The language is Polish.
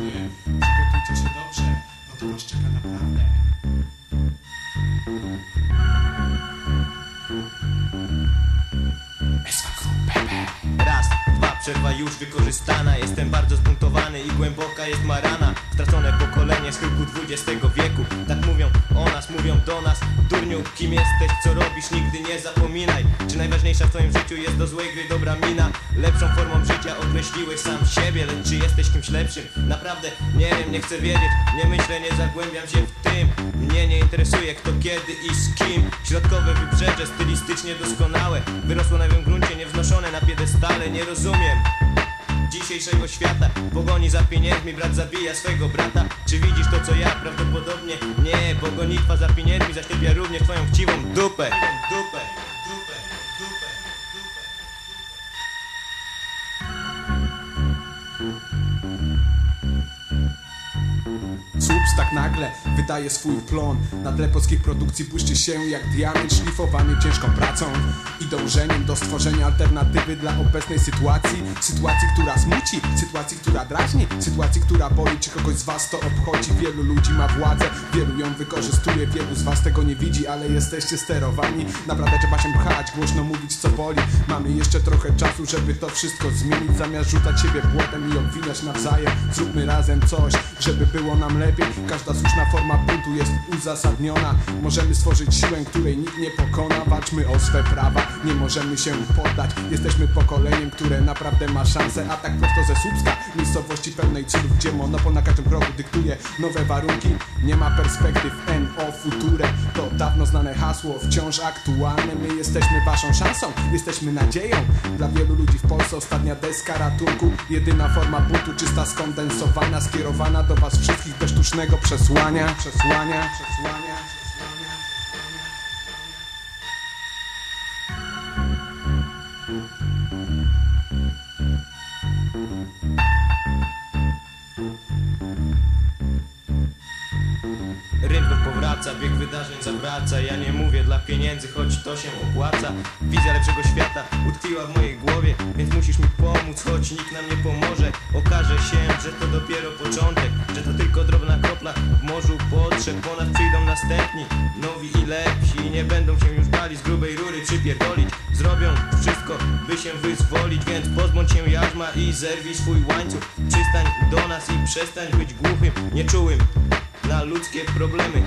Przygotujcie się dobrze, bo to was czeka naprawdę. Raz, dwa, przerwa już wykorzystana. Jestem bardzo zbuntowany i głęboka jest marana Stracone pokolenie z chyłku XX wieku. Tak mówią o nas, mówią do nas. Durniu, kim jesteś, co robisz, nigdy nie zapominaj Czy najważniejsza w twoim życiu jest do złej gry dobra mina? Lepszą formą życia określiłeś sam siebie Lecz czy jesteś kimś lepszym? Naprawdę nie wiem, nie chcę wiedzieć. Nie myślę, nie zagłębiam się w tym. Mnie nie interesuje kto, kiedy i z kim. Środkowe wybrzeże, stylistycznie doskonałe. Wyrosło na wiem gruncie, niewznoszone na piedestale. Nie rozumiem dzisiejszego świata. Pogoni za pieniędzmi, brat zabija swego brata. Czy widzisz to co ja? Prawdopodobnie nie Bo gonitwa za pieniędzmi zaślepia również twoją chciwą dupę, dupę see Tak nagle wydaje swój plon. Na tle polskich produkcji błyszczy się jak diament Szlifowany ciężką pracą i dążeniem Do stworzenia alternatywy dla obecnej sytuacji. Sytuacji, która smuci, sytuacji, która drażni Sytuacji, która boli, czy kogoś z was to obchodzi? Wielu ludzi ma władzę, wielu ją wykorzystuje Wielu z was tego nie widzi, ale jesteście sterowani. Naprawdę trzeba się pchać, głośno mówić co boli. Mamy jeszcze trochę czasu, żeby to wszystko zmienić. Zamiast rzucać siebie błotem i obwiniać nawzajem Zróbmy razem coś, żeby było nam lepiej Każda słuszna forma buntu jest uzasadniona. Możemy stworzyć siłę, której nikt nie pokona. Walczmy o swe prawa, nie możemy się poddać. Jesteśmy pokoleniem, które naprawdę ma szansę. A tak prosto ze Słupska, miejscowości pełnej cudów Gdzie monopol na każdym kroku dyktuje nowe warunki. Nie ma perspektyw NO Future dawno znane hasło, wciąż aktualne. My jesteśmy waszą szansą, jesteśmy nadzieją. Dla wielu ludzi w Polsce ostatnia deska ratunku. Jedyna forma buntu, czysta skondensowana Skierowana do was wszystkich bez sztucznego Przesłania, przesłania, przesłania powraca, bieg wydarzeń zawraca. Ja nie mówię dla pieniędzy, choć to się opłaca. Wizja lepszego świata utkwiła w mojej głowie Więc musisz mi pomóc, choć nikt nam nie pomoże. Okaże się, że to dopiero początek Że to tylko drobna kropla w morzu potrzeb. Po nas przyjdą następni, nowi i lepsi. Nie będą się już dali z grubej rury przypierdolić. Zrobią wszystko, by się wyzwolić Więc pozbądź się jarzma i zerwij swój łańcuch. Przystań do nas i przestań być głuchym, nieczułym na ludzkie problemy